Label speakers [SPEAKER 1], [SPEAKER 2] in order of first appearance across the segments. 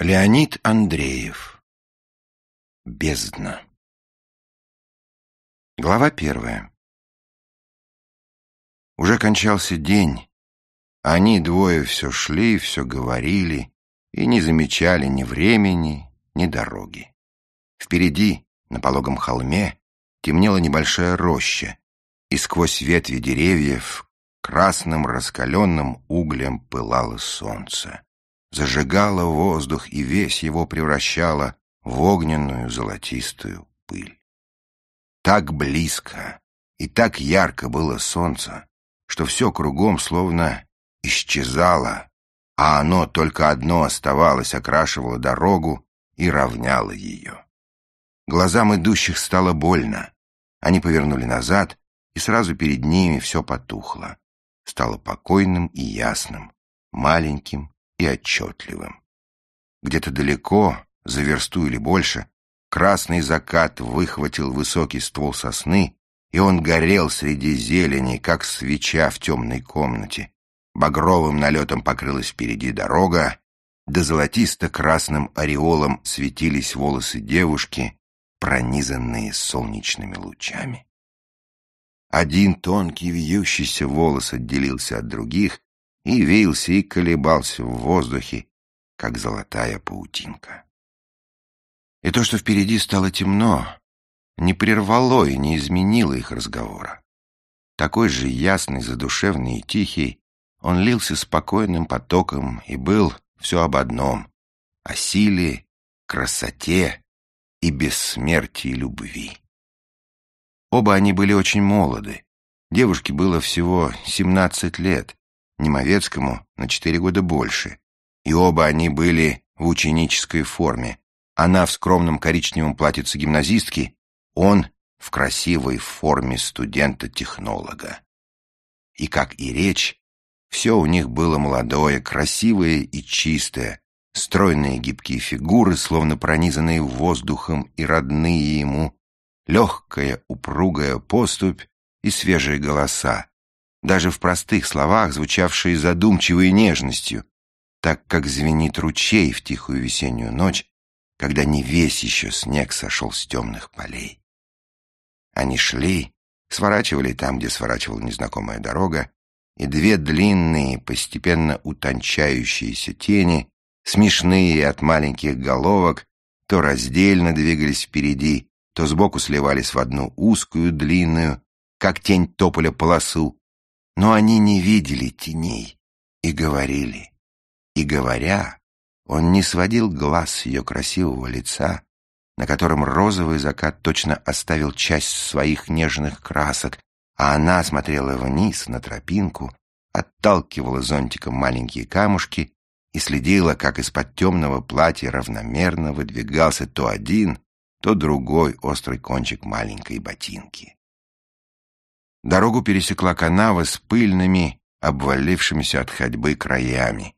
[SPEAKER 1] Леонид Андреев. Бездна. Глава первая. Уже кончался день. Они двое все шли, все говорили и не замечали ни времени, ни дороги. Впереди, на пологом холме, темнела небольшая роща, и сквозь ветви деревьев красным раскаленным углем пылало солнце зажигала воздух и весь его превращала в огненную золотистую пыль. Так близко и так ярко было солнце, что все кругом словно исчезало, а оно только одно оставалось, окрашивало дорогу и равняло ее. Глазам идущих стало больно. Они повернули назад, и сразу перед ними все потухло. Стало покойным и ясным, маленьким и отчетливым. Где-то далеко, за версту или больше, красный закат выхватил высокий ствол сосны, и он горел среди зелени, как свеча в темной комнате. Багровым налетом покрылась впереди дорога, да золотисто-красным ореолом светились волосы девушки, пронизанные солнечными лучами. Один тонкий вьющийся волос отделился от других и вился и колебался в воздухе, как золотая паутинка. И то, что впереди стало темно, не прервало и не изменило их разговора. Такой же ясный, задушевный и тихий, он лился спокойным потоком и был все об одном — о силе, красоте и бессмертии любви. Оба они были очень молоды. Девушке было всего семнадцать лет, Немовецкому на четыре года больше, и оба они были в ученической форме. Она в скромном коричневом платьице гимназистки, он в красивой форме студента-технолога. И, как и речь, все у них было молодое, красивое и чистое, стройные гибкие фигуры, словно пронизанные воздухом и родные ему, легкая, упругая поступь и свежие голоса, даже в простых словах, звучавшие задумчивой нежностью, так как звенит ручей в тихую весеннюю ночь, когда не весь еще снег сошел с темных полей. Они шли, сворачивали там, где сворачивала незнакомая дорога, и две длинные, постепенно утончающиеся тени, смешные от маленьких головок, то раздельно двигались впереди, то сбоку сливались в одну узкую, длинную, как тень тополя полосу, но они не видели теней и говорили. И говоря, он не сводил глаз с ее красивого лица, на котором розовый закат точно оставил часть своих нежных красок, а она смотрела вниз на тропинку, отталкивала зонтиком маленькие камушки и следила, как из-под темного платья равномерно выдвигался то один, то другой острый кончик маленькой ботинки. Дорогу пересекла канава с пыльными, обвалившимися от ходьбы краями,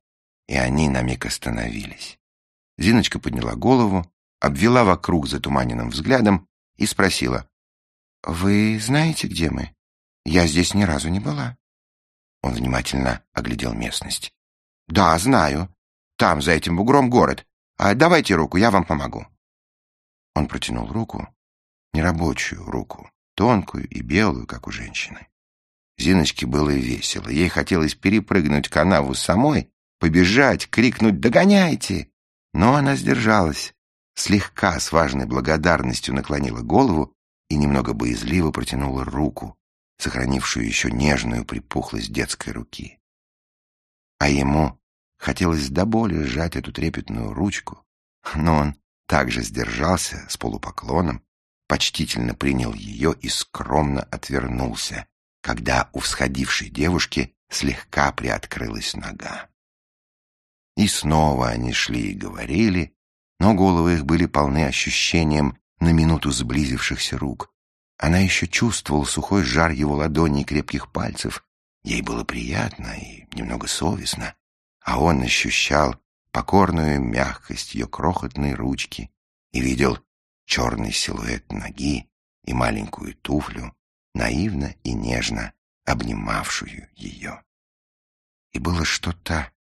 [SPEAKER 1] и они на миг остановились. Зиночка подняла голову, обвела вокруг затуманенным взглядом и спросила. «Вы знаете, где мы? Я здесь ни разу не была». Он внимательно оглядел местность. «Да, знаю. Там, за этим бугром, город. А давайте руку, я вам помогу». Он протянул руку, нерабочую руку, тонкую и белую, как у женщины. Зиночке было весело. Ей хотелось перепрыгнуть канаву самой, побежать, крикнуть «Догоняйте!». Но она сдержалась, слегка с важной благодарностью наклонила голову и немного боязливо протянула руку, сохранившую еще нежную припухлость детской руки. А ему хотелось до боли сжать эту трепетную ручку, но он также сдержался с полупоклоном почтительно принял ее и скромно отвернулся, когда у всходившей девушки слегка приоткрылась нога. И снова они шли и говорили, но головы их были полны ощущением на минуту сблизившихся рук. Она еще чувствовала сухой жар его ладоней и крепких пальцев. Ей было приятно и немного совестно, а он ощущал покорную мягкость ее крохотной ручки и видел черный силуэт ноги и маленькую туфлю, наивно и нежно обнимавшую ее. И было что-то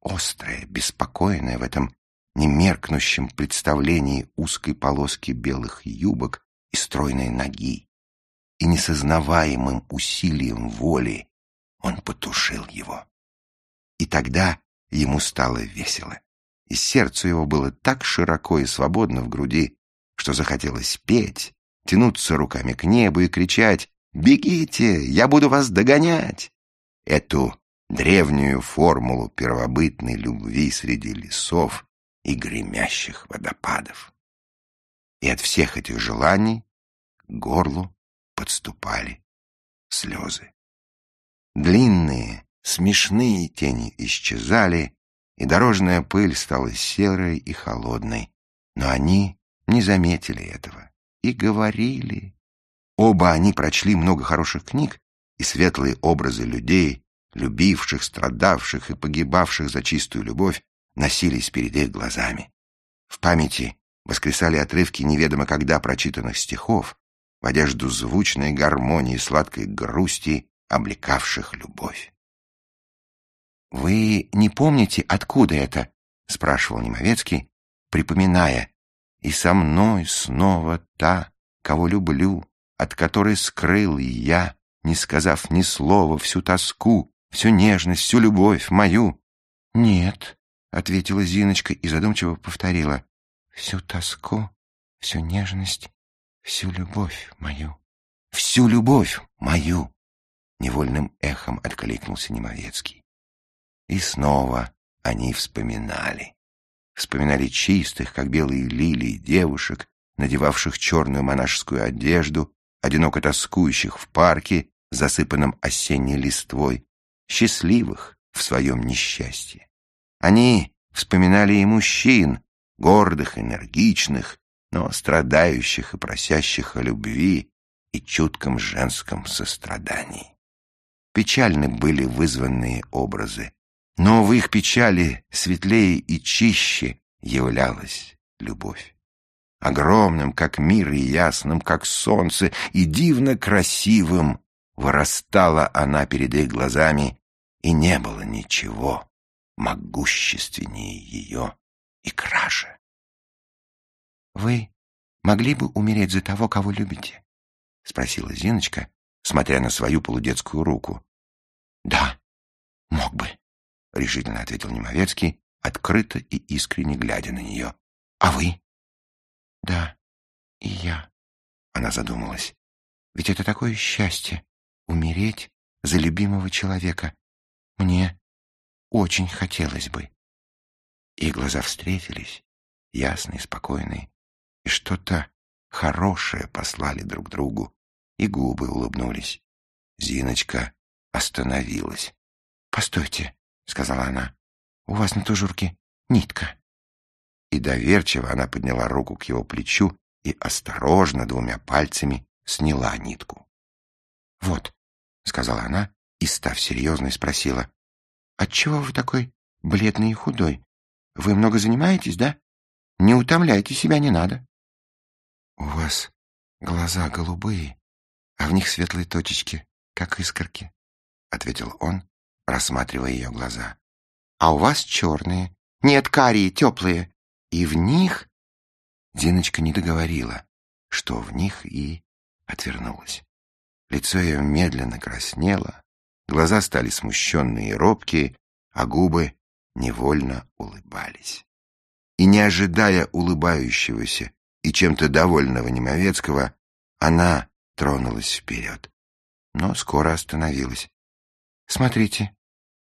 [SPEAKER 1] острое, беспокойное в этом немеркнущем представлении узкой полоски белых юбок и стройной ноги, и несознаваемым усилием воли он потушил его. И тогда ему стало весело, и сердце его было так широко и свободно в груди, что захотелось петь, тянуться руками к небу и кричать «Бегите, я буду вас догонять!» Эту древнюю формулу первобытной любви среди лесов и гремящих водопадов. И от всех этих желаний к горлу подступали слезы. Длинные, смешные тени исчезали, и дорожная пыль стала серой и холодной, но они не заметили этого и говорили. Оба они прочли много хороших книг, и светлые образы людей, любивших, страдавших и погибавших за чистую любовь, носились перед их глазами. В памяти воскресали отрывки неведомо когда прочитанных стихов, в одежду звучной гармонии сладкой грусти, облекавших любовь. «Вы не помните, откуда это?» — спрашивал Немовецкий, припоминая. «И со мной снова та, кого люблю, от которой скрыл я, не сказав ни слова, всю тоску, всю нежность, всю любовь мою». «Нет», — ответила Зиночка и задумчиво повторила. «Всю тоску, всю нежность, всю любовь мою». «Всю любовь мою!» — невольным эхом откликнулся Немовецкий. И снова они вспоминали. Вспоминали чистых, как белые лилии, девушек, надевавших черную монашескую одежду, одиноко тоскующих в парке, засыпанном осенней листвой, счастливых в своем несчастье. Они вспоминали и мужчин, гордых, энергичных, но страдающих и просящих о любви и чутком женском сострадании. Печальны были вызванные образы, но в их печали светлее и чище являлась любовь. Огромным, как мир, и ясным, как солнце, и дивно красивым вырастала она перед их глазами, и не было ничего могущественнее ее и краше. «Вы могли бы умереть за того, кого любите?» — спросила Зиночка, смотря на свою полудетскую руку. «Да, мог бы», — решительно ответил Немовецкий, открыто и искренне глядя на нее. «А вы?» «Да, и я», — она задумалась. «Ведь это такое счастье — умереть за любимого человека. Мне очень хотелось бы». Их глаза встретились, ясные, спокойные, и что-то хорошее послали друг другу, и губы улыбнулись. Зиночка остановилась. «Постойте», — сказала она, — «у вас на тужурке нитка». И доверчиво она подняла руку к его плечу и осторожно двумя пальцами сняла нитку. «Вот», — сказала она и, став серьезной, спросила, «Отчего вы такой бледный и худой? Вы много занимаетесь, да? Не утомляйте себя, не надо». «У вас глаза голубые, а в них светлые точечки, как искорки», — ответил он, рассматривая ее глаза. «А у вас черные. Нет, карие, теплые. И в них...» Диночка не договорила, что в них и отвернулась. Лицо ее медленно краснело, глаза стали смущенные и робкие, а губы невольно улыбались. И не ожидая улыбающегося и чем-то довольного Немовецкого, она тронулась вперед, но скоро остановилась. «Смотрите,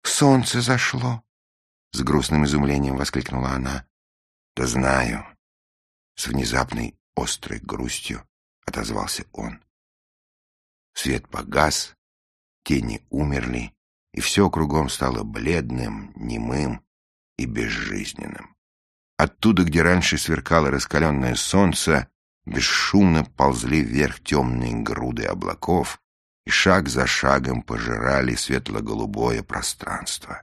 [SPEAKER 1] солнце зашло!» С грустным изумлением воскликнула она. «Да знаю!» С внезапной острой грустью отозвался он. Свет погас, тени умерли, и все кругом стало бледным, немым и безжизненным. Оттуда, где раньше сверкало раскаленное солнце, бесшумно ползли вверх темные груды облаков и шаг за шагом пожирали светло-голубое пространство.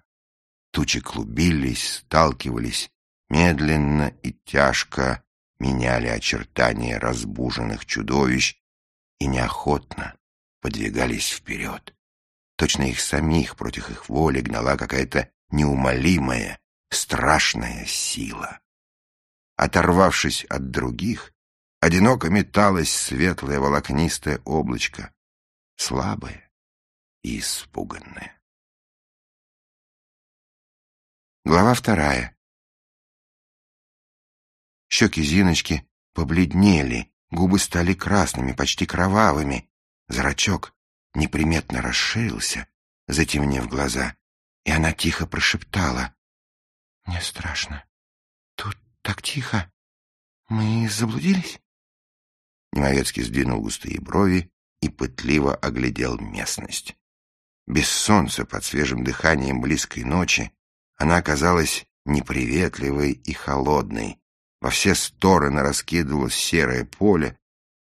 [SPEAKER 1] Тучи клубились, сталкивались, медленно и тяжко меняли очертания разбуженных чудовищ и неохотно подвигались вперед. Точно их самих против их воли гнала какая-то неумолимая, страшная сила. оторвавшись от других, одиноко металось светлое волокнистое облачко, слабое и испуганное. Глава вторая. Щеки Зиночки побледнели, губы стали красными, почти кровавыми. Зрачок неприметно расширился, затемнев глаза, и она тихо прошептала. «Мне страшно. Тут так тихо. Мы заблудились?» Немовецкий сдвинул густые брови и пытливо оглядел местность. Без солнца, под свежим дыханием близкой ночи, она оказалась неприветливой и холодной. Во все стороны раскидывалось серое поле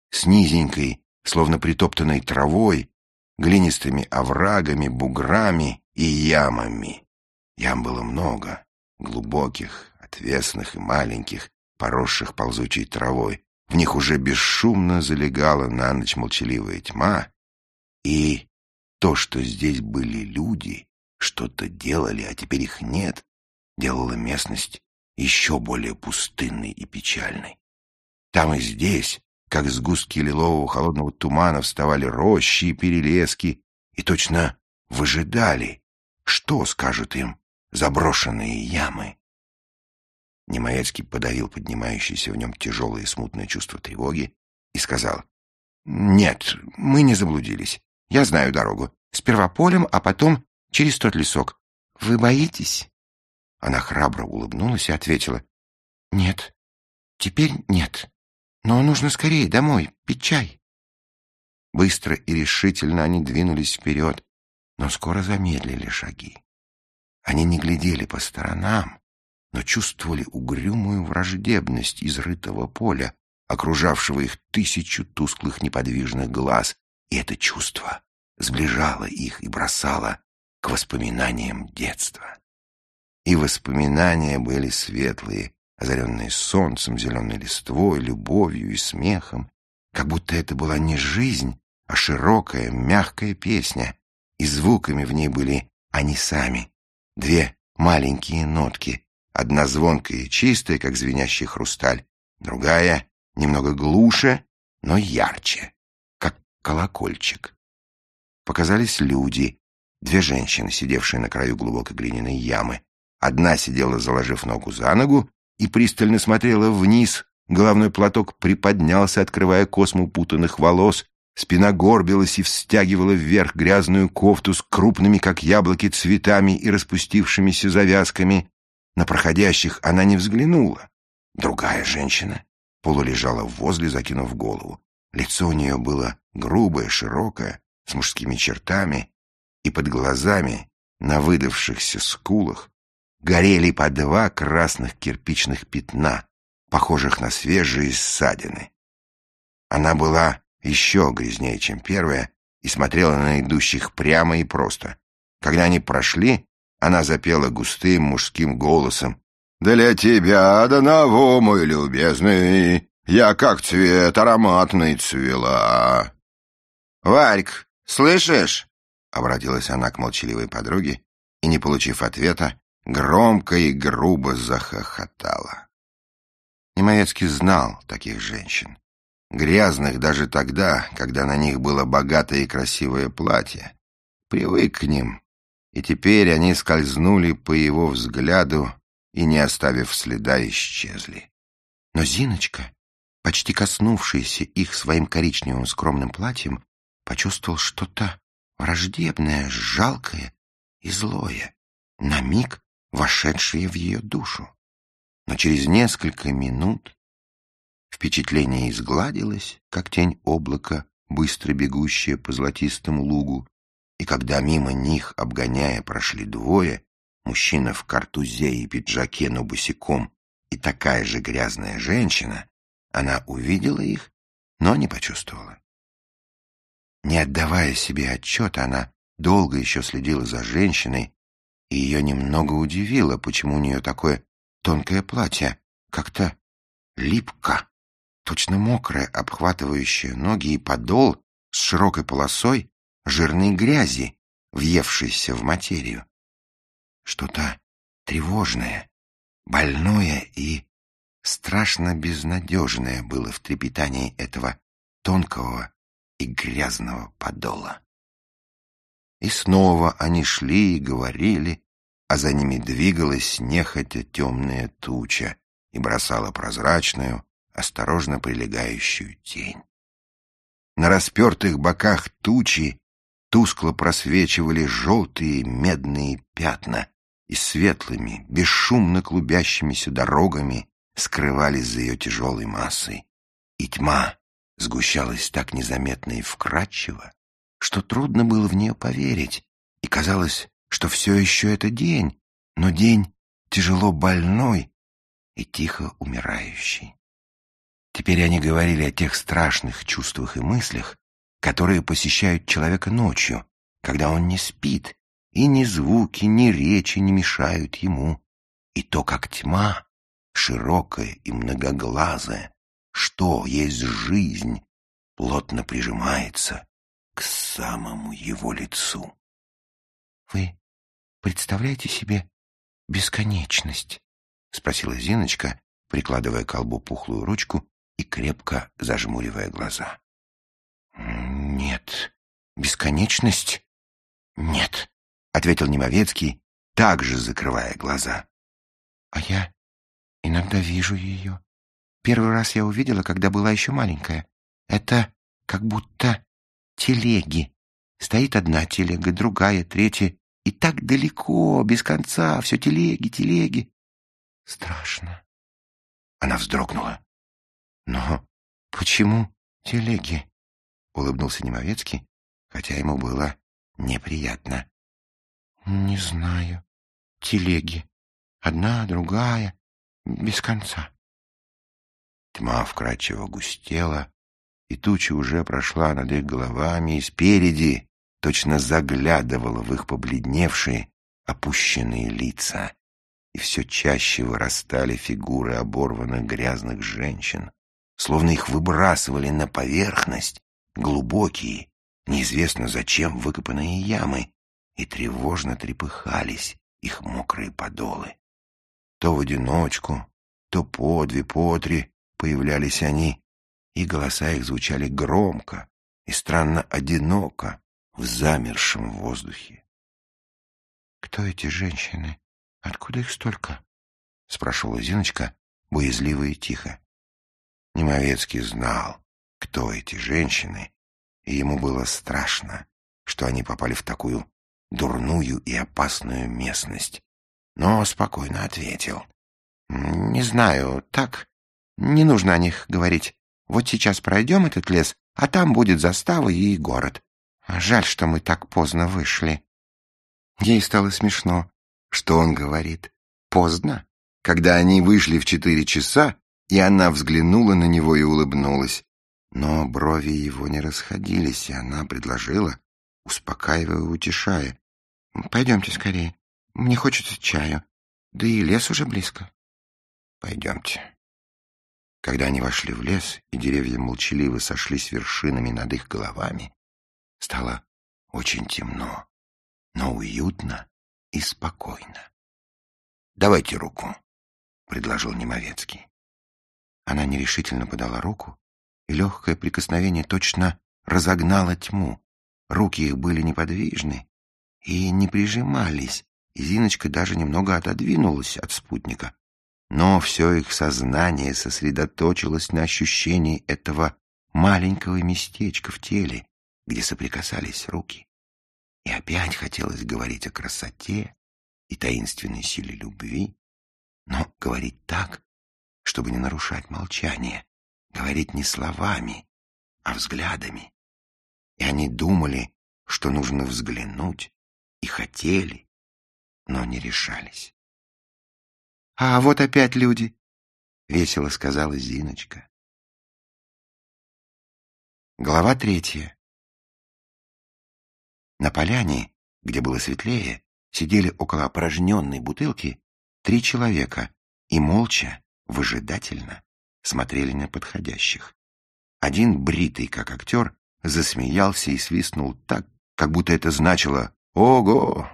[SPEAKER 1] с низенькой, словно притоптанной травой, глинистыми оврагами, буграми и ямами. Ям было много, глубоких, отвесных и маленьких, поросших ползучей травой. В них уже бесшумно залегала на ночь молчаливая тьма, и то, что здесь были люди, что-то делали, а теперь их нет, делало местность еще более пустынной и печальной. Там и здесь, как сгустки лилового холодного тумана, вставали рощи и перелески, и точно выжидали, что скажут им заброшенные ямы. Немоецкий подавил поднимающееся в нем тяжелое и смутное чувство тревоги и сказал, «Нет, мы не заблудились. Я знаю дорогу. Сперва полем, а потом через тот лесок. Вы боитесь?» Она храбро улыбнулась и ответила, «Нет, теперь нет. Но нужно скорее домой, пить чай». Быстро и решительно они двинулись вперед, но скоро замедлили шаги. Они не глядели по сторонам, но чувствовали угрюмую враждебность изрытого поля, окружавшего их тысячу тусклых неподвижных глаз, и это чувство сближало их и бросало к воспоминаниям детства. И воспоминания были светлые, озаренные солнцем, зеленой листвой, любовью и смехом, как будто это была не жизнь, а широкая, мягкая песня, и звуками в ней были они сами, две маленькие нотки, Одна звонкая и чистая, как звенящий хрусталь, другая немного глуше, но ярче, как колокольчик. Показались люди, две женщины, сидевшие на краю глубокой глиняной ямы. Одна сидела, заложив ногу за ногу, и пристально смотрела вниз. Головной платок приподнялся, открывая косму путанных волос. Спина горбилась и встягивала вверх грязную кофту с крупными, как яблоки, цветами и распустившимися завязками. На проходящих она не взглянула. Другая женщина полулежала возле, закинув голову. Лицо у нее было грубое, широкое, с мужскими чертами, и под глазами, на выдавшихся скулах, горели по два красных кирпичных пятна, похожих на свежие ссадины. Она была еще грязнее, чем первая, и смотрела на идущих прямо и просто. Когда они прошли, она запела густым мужским голосом. «Для тебя одного, мой любезный, я как цвет ароматный цвела». «Варьк, слышишь?» — обратилась она к молчаливой подруге и, не получив ответа, громко и грубо захохотала. Немоецкий знал таких женщин, грязных даже тогда, когда на них было богатое и красивое платье. Привык к ним и теперь они скользнули по его взгляду и, не оставив следа, исчезли. Но Зиночка, почти коснувшаяся их своим коричневым скромным платьем, почувствовал что-то враждебное, жалкое и злое, на миг вошедшее в ее душу. Но через несколько минут впечатление изгладилось, как тень облака, быстро бегущая по золотистому лугу, и когда мимо них, обгоняя, прошли двое, мужчина в картузе и пиджаке, но босиком, и такая же грязная женщина, она увидела их, но не почувствовала. Не отдавая себе отчета, она долго еще следила за женщиной, и ее немного удивило, почему у нее такое тонкое платье, как-то липко, точно мокрое, обхватывающее ноги и подол с широкой полосой, жирной грязи, въевшейся в материю. Что-то тревожное, больное и страшно безнадежное было в трепетании этого тонкого и грязного подола. И снова они шли и говорили, а за ними двигалась нехотя темная туча и бросала прозрачную, осторожно прилегающую тень. На распертых боках тучи тускло просвечивали желтые медные пятна и светлыми, бесшумно клубящимися дорогами скрывались за ее тяжелой массой. И тьма сгущалась так незаметно и вкрадчиво, что трудно было в нее поверить, и казалось, что все еще это день, но день тяжело больной и тихо умирающий. Теперь они говорили о тех страшных чувствах и мыслях, которые посещают человека ночью, когда он не спит, и ни звуки, ни речи не мешают ему, и то, как тьма, широкая и многоглазая, что есть жизнь, плотно прижимается к самому его лицу. — Вы представляете себе бесконечность? — спросила Зиночка, прикладывая к колбу пухлую ручку и крепко зажмуривая глаза. — Нет, бесконечность нет, — ответил Немовецкий, также закрывая глаза. — А я иногда вижу ее. Первый раз я увидела, когда была еще маленькая. Это как будто телеги. Стоит одна телега, другая, третья. И так далеко, без конца, все телеги, телеги. Страшно. Она вздрогнула. Но почему телеги? Улыбнулся Немовецкий, хотя ему было неприятно. Не знаю. Телеги. Одна, другая, без конца. Тьма вкрадчиво густела, и туча уже прошла над их головами, и спереди точно заглядывала в их побледневшие, опущенные лица, и все чаще вырастали фигуры оборванных грязных женщин, словно их выбрасывали на поверхность глубокие, неизвестно зачем выкопанные ямы, и тревожно трепыхались их мокрые подолы. То в одиночку, то по две, по три появлялись они, и голоса их звучали громко и странно одиноко в замершем воздухе. «Кто эти женщины? Откуда их столько?» — спрашивала Зиночка, боязливо и тихо. Немовецкий знал, кто эти женщины, и ему было страшно, что они попали в такую дурную и опасную местность. Но спокойно ответил. «Не знаю, так, не нужно о них говорить. Вот сейчас пройдем этот лес, а там будет застава и город. Жаль, что мы так поздно вышли. Ей стало смешно. Что он говорит? Поздно? Когда они вышли в четыре часа, и она взглянула на него и улыбнулась. Но брови его не расходились, и она предложила, успокаивая и утешая. «Пойдемте скорее. Мне хочется чаю. Да и лес уже близко». «Пойдемте». Когда они вошли в лес, и деревья молчаливо сошлись вершинами над их головами, стало очень темно, но уютно и спокойно. «Давайте руку», — предложил Немовецкий. Она нерешительно подала руку, и легкое прикосновение точно разогнало тьму. Руки их были неподвижны и не прижимались, и Зиночка даже немного отодвинулась от спутника, но все их сознание сосредоточилось на ощущении этого маленького местечка в теле, где соприкасались руки. И опять хотелось говорить о красоте и таинственной силе любви, но говорить так, чтобы не нарушать молчание, говорить не словами, а взглядами. И они думали, что нужно взглянуть, и хотели, но не решались. А вот опять люди, — весело сказала Зиночка. Глава третья. На поляне, где было светлее, сидели около опорожненной бутылки три человека и молча, выжидательно смотрели на подходящих. Один, бритый как актер, засмеялся и свистнул так, как будто это значило «Ого!».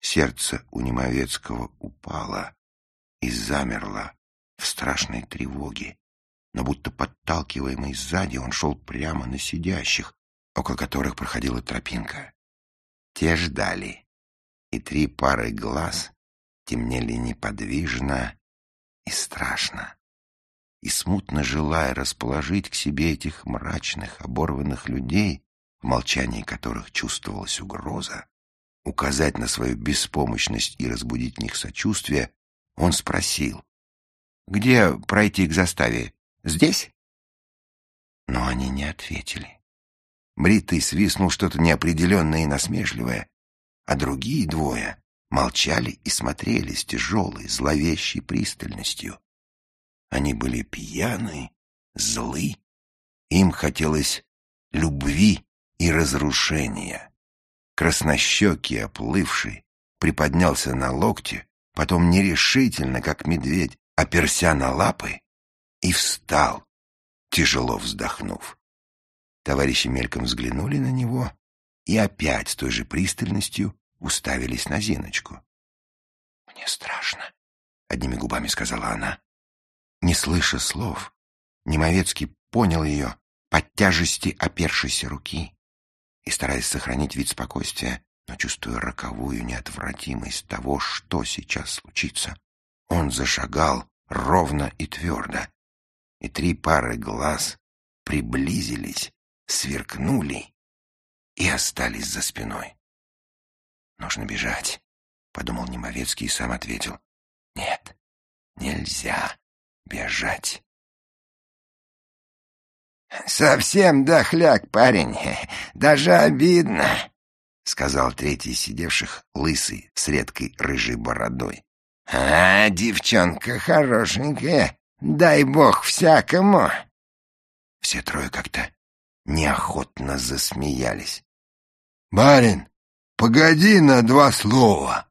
[SPEAKER 1] Сердце у Немовецкого упало и замерла в в страшной тревоге. Но будто подталкиваемый сзади, он шел прямо на сидящих, около которых проходила тропинка. Те ждали, и три пары глаз темнели неподвижно и страшно. И смутно желая расположить к себе этих мрачных, оборванных людей, в молчании которых чувствовалась угроза, указать на свою беспомощность и разбудить в них сочувствие, он спросил, «Где пройти к заставе? Здесь?» Но они не ответили. Бритый свистнул что-то неопределенное и насмешливое, а другие двое молчали и смотрели с тяжелой, зловещей пристальностью. Они были пьяны, злы, им хотелось любви и разрушения. Краснощекий, оплывший, приподнялся на локте, потом нерешительно, как медведь, оперся на лапы и встал, тяжело вздохнув. Товарищи мельком взглянули на него и опять с той же пристальностью уставились на Зиночку. «Мне страшно», — одними губами сказала она. Не слыша слов, Немовецкий понял ее под тяжести опершейся руки и, стараясь сохранить вид спокойствия, но чувствуя роковую неотвратимость того, что сейчас случится, он зашагал ровно и твердо, и три пары глаз приблизились, сверкнули и остались за спиной. «Нужно бежать», — подумал Немовецкий и сам ответил. «Нет, нельзя бежать».
[SPEAKER 2] «Совсем дохляк, парень, даже обидно», — сказал третий сидевших, лысый, с редкой рыжей бородой. «А, девчонка хорошенькая, дай бог всякому!»
[SPEAKER 1] Все трое как-то неохотно засмеялись.
[SPEAKER 3] «Барин, погоди на два слова!»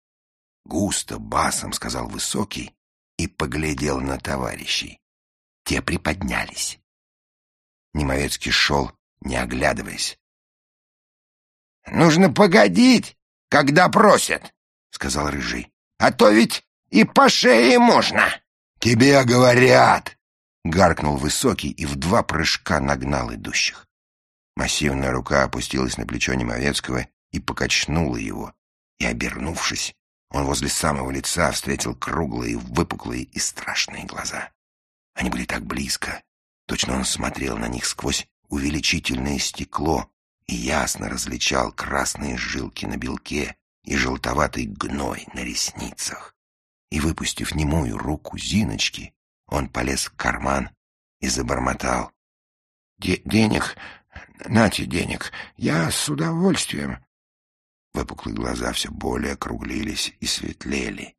[SPEAKER 1] Густо басом сказал Высокий и поглядел на товарищей. Те приподнялись. Немовецкий шел, не оглядываясь.
[SPEAKER 2] «Нужно погодить, когда просят», — сказал Рыжий. «А то ведь и по шее можно».
[SPEAKER 3] «Тебе говорят!»
[SPEAKER 1] — гаркнул Высокий и в два прыжка нагнал идущих. Массивная рука опустилась на плечо Немовецкого и покачнула его. И, обернувшись, он возле самого лица встретил круглые, выпуклые и страшные глаза. Они были так близко, Точно он смотрел на них сквозь увеличительное стекло и ясно различал красные жилки на белке и желтоватый гной на ресницах. И, выпустив немую руку Зиночки, он полез в карман и забормотал.
[SPEAKER 2] «Денег, нате денег, я с удовольствием».
[SPEAKER 1] Выпуклые глаза все более округлились и светлели.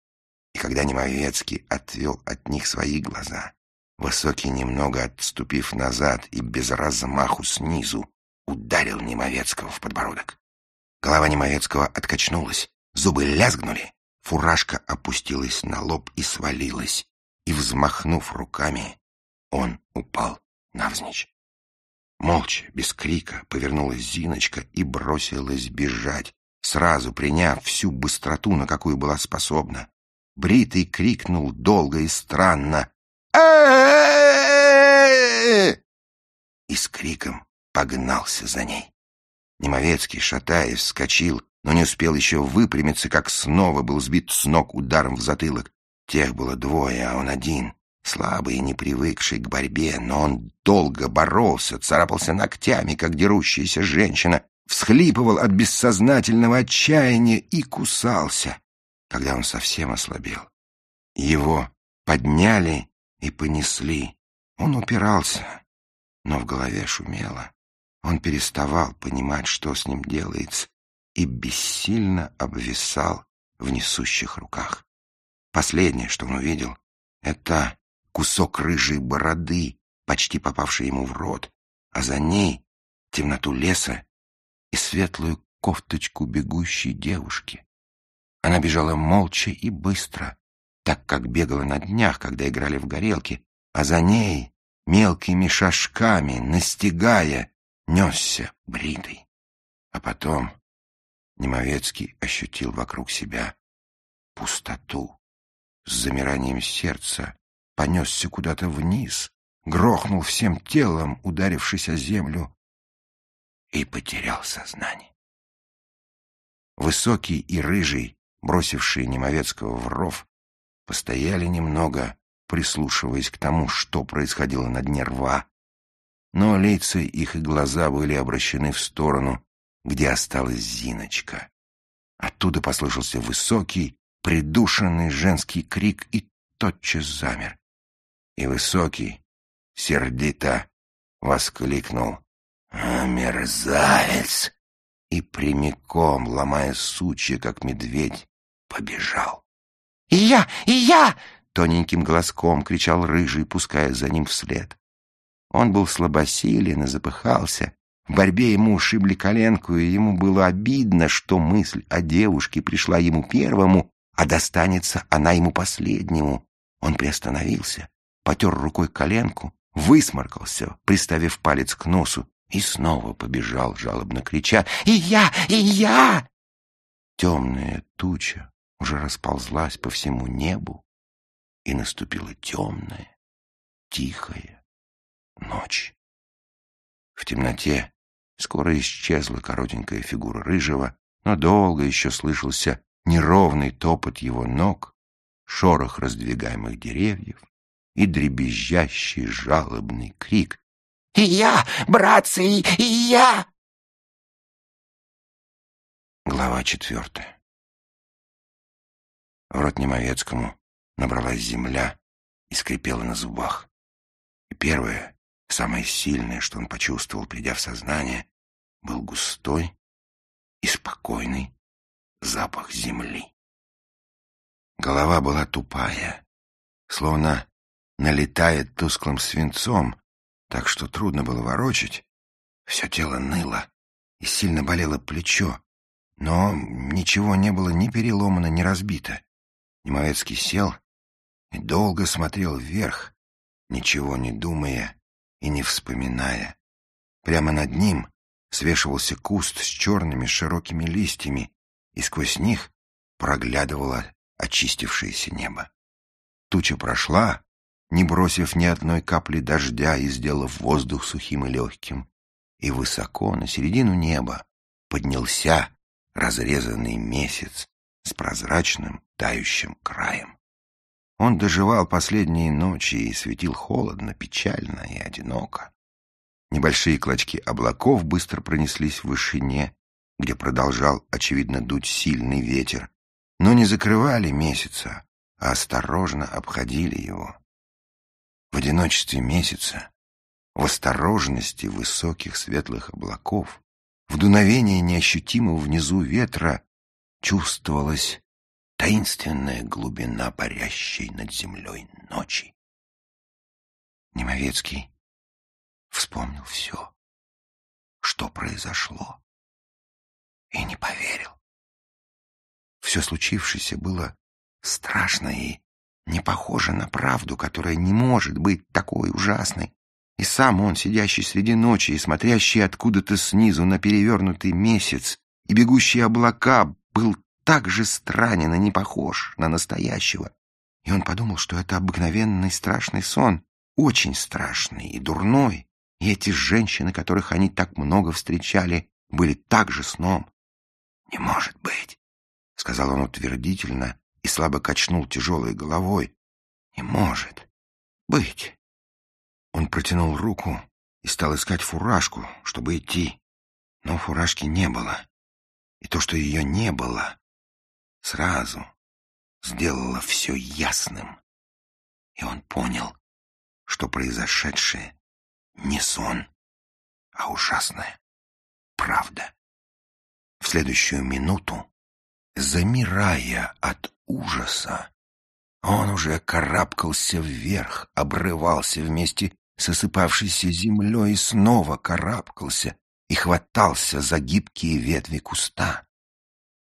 [SPEAKER 1] И когда Немовецкий отвел от них свои глаза, Высокий, немного отступив назад и без размаху снизу, ударил Немовецкого в подбородок. Голова Немовецкого откачнулась, зубы лязгнули, фуражка опустилась на лоб и свалилась, и, взмахнув руками, он упал навзничь. Молча, без крика, повернулась Зиночка и бросилась бежать, сразу приняв всю быстроту, на какую была способна. Бритый крикнул долго и странно и с криком погнался за ней. Немовецкий, шатаясь, вскочил, но не успел еще выпрямиться, как снова был сбит с ног ударом в затылок. Тех было двое, а он один, слабый и не привыкший к борьбе, но он долго боролся, царапался ногтями, как дерущаяся женщина, всхлипывал от бессознательного отчаяния и кусался, когда он совсем ослабел. Его подняли и понесли. Он упирался, но в голове шумело. Он переставал понимать, что с ним делается, и бессильно обвисал в несущих руках. Последнее, что он увидел, это кусок рыжей бороды, почти попавший ему в рот, а за ней темноту леса и светлую кофточку бегущей девушки. Она бежала молча и быстро, так как бегала на днях, когда играли в горелки, а за ней мелкими шажками, настигая, несся бритый. А потом Немовецкий ощутил вокруг себя пустоту. С замиранием сердца понесся куда-то вниз, грохнул всем телом, ударившись о землю, и потерял сознание. Высокий и рыжий, бросившие Немовецкого в ров, постояли немного, прислушиваясь к тому, что происходило на дне рва, но лица их и глаза были обращены в сторону, где осталась Зиночка. Оттуда послышался высокий, придушенный женский крик и тотчас замер. И высокий, сердито воскликнул «А, мерзавец!» и прямиком, ломая сучья, как медведь, побежал.
[SPEAKER 2] «И я! И я!»
[SPEAKER 1] — тоненьким голоском кричал рыжий, пуская за ним вслед. Он был слабосилен и запыхался. В борьбе ему ушибли коленку, и ему было обидно, что мысль о девушке пришла ему первому, а достанется она ему последнему. Он приостановился, потер рукой коленку, высморкался, приставив палец к носу, и снова побежал, жалобно крича «И я! И я!» Темная туча уже расползлась по всему небу, и наступила темная, тихая ночь. В темноте скоро исчезла коротенькая фигура рыжего, но долго еще слышался неровный топот его ног, шорох раздвигаемых деревьев и дребезжащий жалобный крик
[SPEAKER 2] и я, братцы, и, я!»
[SPEAKER 1] Глава четвертая. В рот Немовецкому набралась земля и скрипела на зубах. И первое, самое сильное, что он почувствовал, придя в сознание, был густой и спокойный запах земли. Голова была тупая, словно налетает тусклым свинцом, так что трудно было ворочать. Все тело ныло и сильно болело плечо, но ничего не было ни переломано, ни разбито. Немовецкий сел и долго смотрел вверх, ничего не думая и не вспоминая. Прямо над ним свешивался куст с черными широкими листьями, и сквозь них проглядывало очистившееся небо. Туча прошла, не бросив ни одной капли дождя и сделав воздух сухим и легким. И высоко, на середину неба, поднялся разрезанный месяц с прозрачным тающим краем. Он доживал последние ночи и светил холодно, печально и одиноко. Небольшие клочки облаков быстро пронеслись в вышине, где продолжал, очевидно, дуть сильный ветер, но не закрывали месяца, а осторожно обходили его в одиночестве месяца, в осторожности высоких светлых облаков, в дуновении неощутимого внизу ветра чувствовалась таинственная глубина парящей над землей ночи. Немовецкий вспомнил все, что произошло, и не поверил. Все случившееся было страшно и не похоже на правду, которая не может быть такой ужасной. И сам он, сидящий среди ночи и смотрящий откуда-то снизу на перевернутый месяц и бегущие облака, был так же странен и не похож на настоящего. И он подумал, что это обыкновенный страшный сон, очень страшный и дурной, и эти женщины, которых они так много встречали, были также сном. «Не может быть», — сказал он утвердительно, и слабо качнул тяжелой головой. «Не может быть!» Он протянул руку и стал искать фуражку, чтобы идти. Но фуражки не было. И то, что ее не было, сразу сделало все ясным. И он понял, что произошедшее не сон, а ужасная правда. В следующую минуту, замирая от ужаса. Он уже карабкался вверх, обрывался вместе с осыпавшейся землей и снова карабкался и хватался за гибкие ветви куста.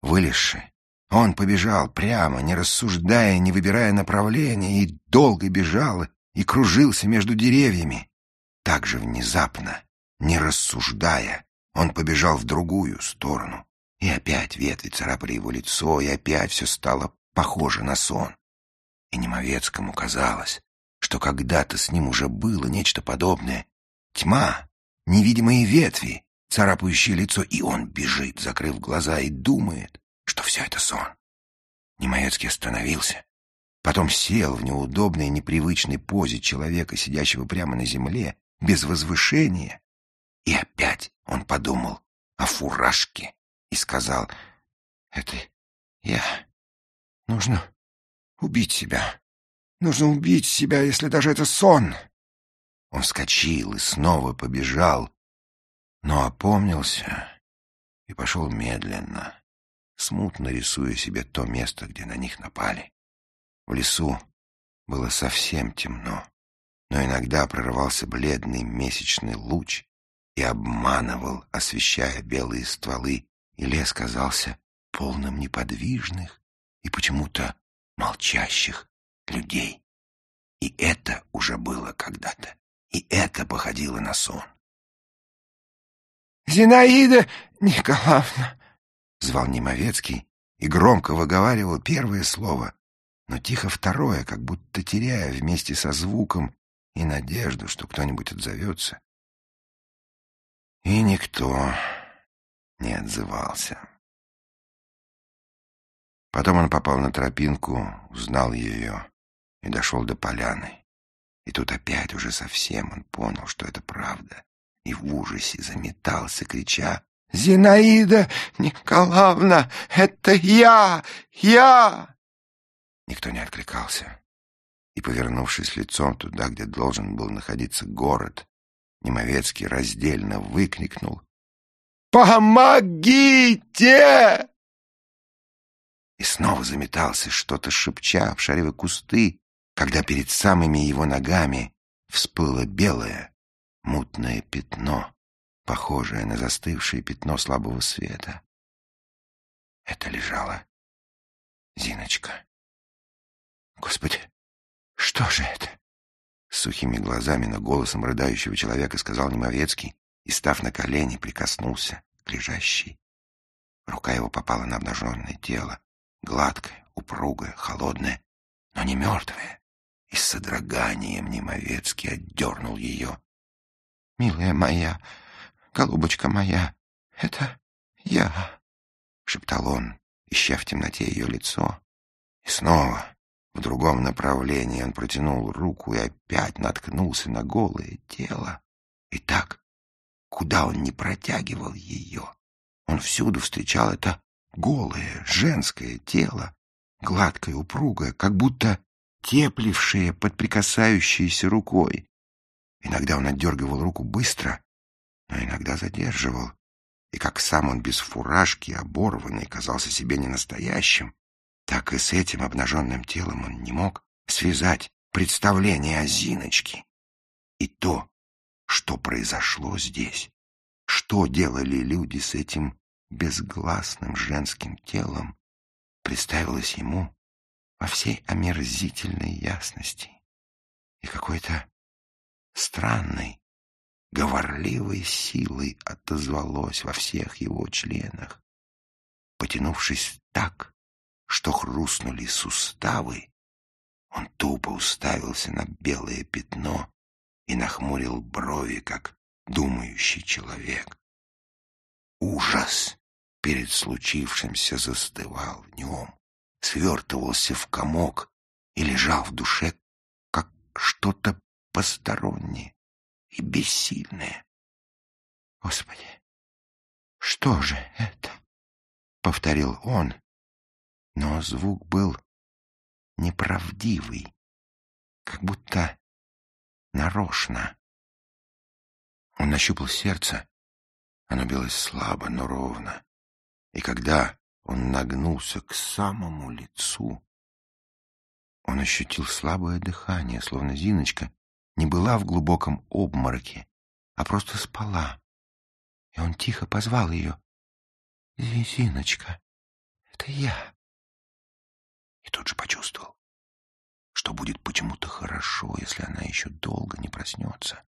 [SPEAKER 1] Вылезши, он побежал прямо, не рассуждая, не выбирая направления, и долго бежал и кружился между деревьями. Так же внезапно, не рассуждая, он побежал в другую сторону. И опять ветви царапали его лицо, и опять все стало похоже на сон. И Немовецкому казалось, что когда-то с ним уже было нечто подобное. Тьма, невидимые ветви, царапающее лицо, и он бежит, закрыв глаза, и думает, что все это сон. Немоецкий остановился, потом сел в неудобной, непривычной позе человека, сидящего прямо на земле, без возвышения, и опять он подумал о фуражке и сказал, «Это я. Нужно убить себя. Нужно убить себя, если даже это сон». Он вскочил и снова побежал, но опомнился и пошел медленно, смутно рисуя себе то место, где на них напали. В лесу было совсем темно, но иногда прорывался бледный месячный луч и обманывал, освещая белые стволы, и лес казался полным неподвижных и почему-то молчащих людей. И это уже было когда-то, и это походило на сон.
[SPEAKER 2] «Зинаида Николаевна!»
[SPEAKER 1] — звал Немовецкий и громко выговаривал первое слово, но тихо второе, как будто теряя вместе со звуком и надежду, что кто-нибудь отзовется. И никто не отзывался. Потом он попал на тропинку, узнал ее и дошел до поляны. И тут опять уже совсем он понял, что это правда, и в ужасе заметался, крича «Зинаида Николаевна, это я! Я!» Никто не откликался. И, повернувшись лицом туда, где должен был находиться город, Немовецкий раздельно выкрикнул «Помогите!» И снова заметался, что-то шепча, обшаривая кусты, когда перед самыми его ногами всплыло белое, мутное пятно, похожее на застывшее пятно слабого света. Это лежала Зиночка. Господи, что же это? Сухими глазами, но голосом рыдающего человека сказал Немовецкий и, став на колени, прикоснулся к лежащей. Рука его попала на обнаженное тело, гладкое, упругое, холодное, но не мертвое, и с содроганием Немовецкий отдернул ее. «Милая моя, голубочка моя, это я!» — шептал он, ища в темноте ее лицо. И снова в другом направлении он протянул руку и опять наткнулся на голое тело. И так, куда он не протягивал ее, он всюду встречал это голое женское тело, гладкое, упругое, как будто теплившее под прикасающейся рукой. Иногда он отдергивал руку быстро, но иногда задерживал, и как сам он без фуражки, оборванный, казался себе ненастоящим, так и с этим обнаженным телом он не мог связать представление о Зиночке. И то, что произошло здесь, что делали люди с этим безгласным женским телом, представилось ему во всей омерзительной ясности и какой-то странной, говорливой силой отозвалось во всех его членах, потянувшись так, что хрустнули суставы, он тупо уставился на белое пятно и нахмурил брови, как думающий человек. Ужас перед случившимся застывал в нем, свертывался в комок и лежал в душе, как что-то постороннее и бессильное. Господи, что же это? — повторил он, но звук был неправдивый, как будто нарочно. Он нащупал сердце, оно билось слабо, но ровно, и когда он нагнулся к самому лицу, он ощутил слабое дыхание, словно Зиночка не была в глубоком обмороке, а просто спала. И он тихо позвал ее. «Зиночка, это я» и тут же почувствовал, что будет почему-то хорошо, если она еще долго не проснется.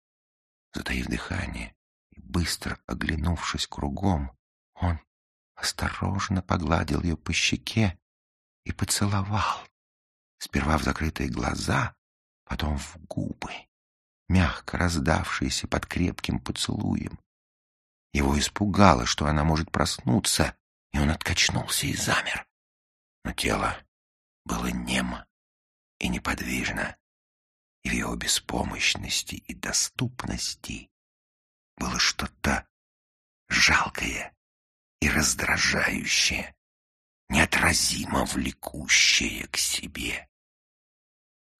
[SPEAKER 1] Затаив дыхание и быстро оглянувшись кругом, он осторожно погладил ее по щеке и поцеловал. Сперва в закрытые глаза, потом в губы, мягко раздавшиеся под крепким поцелуем. Его испугало, что она может проснуться, и он откачнулся и замер. Но тело было немо и неподвижно, и в его беспомощности и доступности было что-то жалкое и раздражающее, неотразимо влекущее к себе.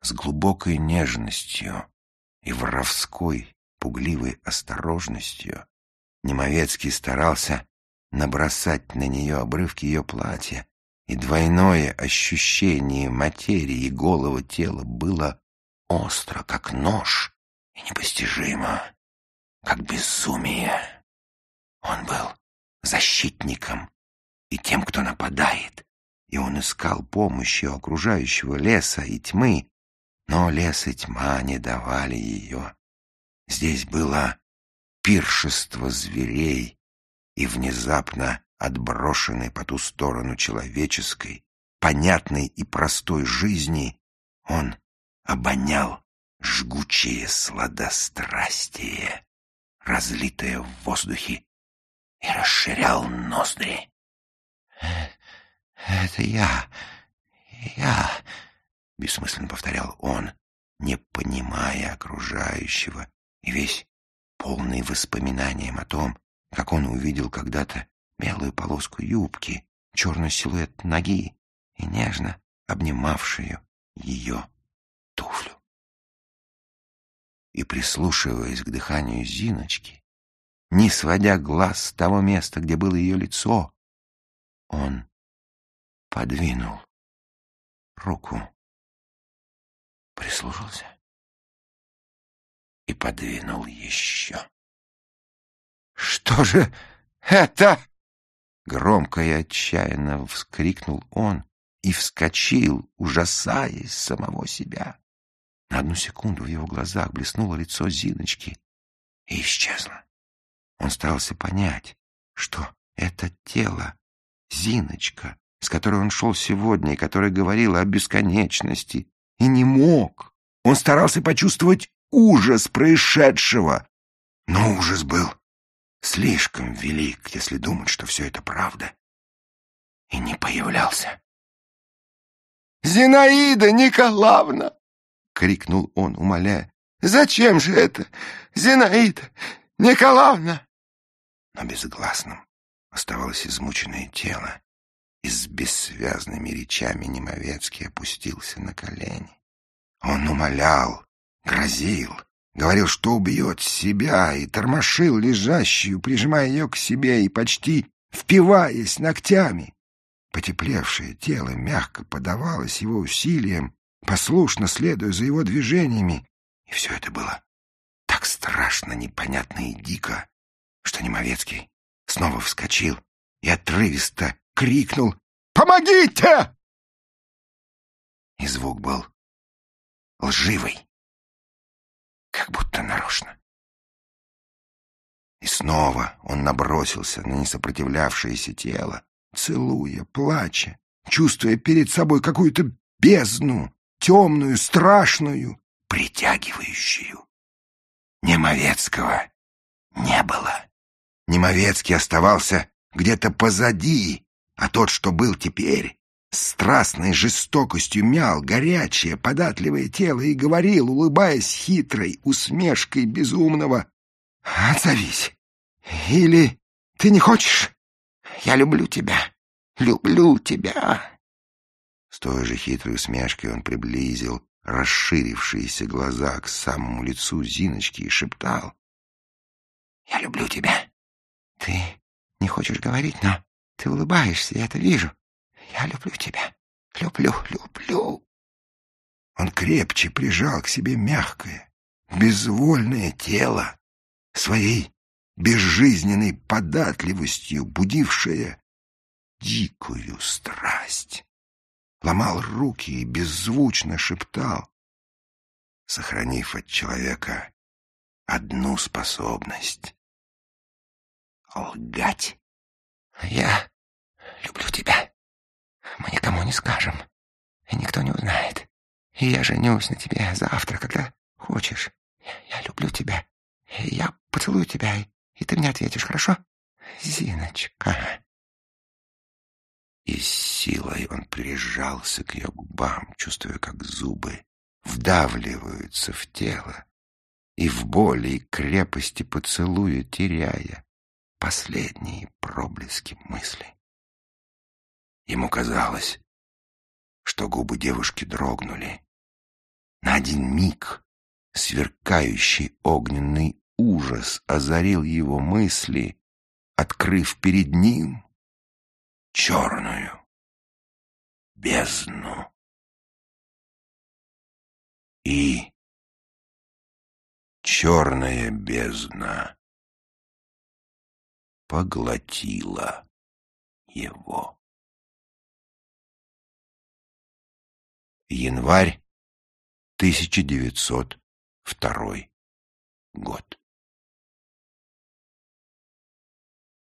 [SPEAKER 1] С глубокой нежностью и воровской, пугливой осторожностью Немовецкий старался набросать на нее обрывки ее платья, и двойное ощущение материи голого тела было остро, как нож, и непостижимо, как безумие. Он был защитником и тем, кто нападает, и он искал помощи у окружающего леса и тьмы, но лес и тьма не давали ее. Здесь было пиршество зверей, и внезапно отброшенный по ту сторону человеческой, понятной и простой жизни, он обонял жгучее сладострастие, разлитое в воздухе, и расширял ноздри. «Это я, я», — бессмысленно повторял он, не понимая окружающего, и весь полный воспоминанием о том, как он увидел когда-то белую полоску юбки, черный силуэт ноги и нежно обнимавшую ее туфлю. И, прислушиваясь к дыханию Зиночки, не сводя глаз с того места, где было ее лицо, он подвинул руку, прислушался и подвинул еще. «Что же это?» Громко и отчаянно вскрикнул он и вскочил, ужасаясь самого себя. На одну секунду в его глазах блеснуло лицо Зиночки и исчезло. Он старался понять, что это тело, Зиночка, с которой он шел сегодня и которая говорила о бесконечности, и не мог. Он старался почувствовать ужас происшедшего. Но ужас был слишком велик, если думать, что все это правда. И не появлялся. «Зинаида Николаевна!» — крикнул он, умоляя. «Зачем же это, Зинаида Николаевна?» Но безгласным оставалось измученное тело, и с бессвязными речами Немовецкий опустился на колени. Он умолял, Грозил, говорил, что убьет себя, и тормошил лежащую, прижимая ее к себе и почти впиваясь ногтями. Потеплевшее тело мягко подавалось его усилиям, послушно следуя за его движениями, и все это было так страшно, непонятно и дико, что Немовецкий снова вскочил и отрывисто крикнул «Помогите!» И звук был лживый как будто нарочно. И снова он набросился на несопротивлявшееся тело, целуя, плача, чувствуя перед собой какую-то бездну, темную, страшную, притягивающую. Немовецкого не было. Немовецкий оставался где-то позади, а тот, что был теперь, страстной жестокостью мял горячее, податливое тело и говорил, улыбаясь хитрой усмешкой безумного, «Отзовись! Или ты не хочешь? Я люблю тебя! Люблю тебя!» С той же хитрой усмешкой он приблизил расширившиеся глаза к самому лицу Зиночки и шептал, «Я люблю тебя! Ты не хочешь говорить, но ты улыбаешься, я это вижу. Я люблю тебя. Люблю, люблю. Он крепче прижал к себе мягкое, безвольное тело, своей безжизненной податливостью, будившее дикую страсть. Ломал руки и беззвучно шептал, сохранив от человека одну способность — лгать. «Я люблю тебя», мы никому не скажем, и никто не узнает.
[SPEAKER 2] и я женюсь на тебе завтра, когда хочешь. Я люблю тебя. Я поцелую тебя, и ты мне ответишь, хорошо? Зиночка.
[SPEAKER 1] И с силой он прижался к ее губам, чувствуя, как зубы вдавливаются в тело и в боли и крепости поцелуя теряя последние проблески мысли. Ему казалось, что губы девушки дрогнули. На один миг сверкающий огненный ужас озарил его мысли, открыв перед ним черную бездну. И черная бездна поглотила его. Январь 1902 год.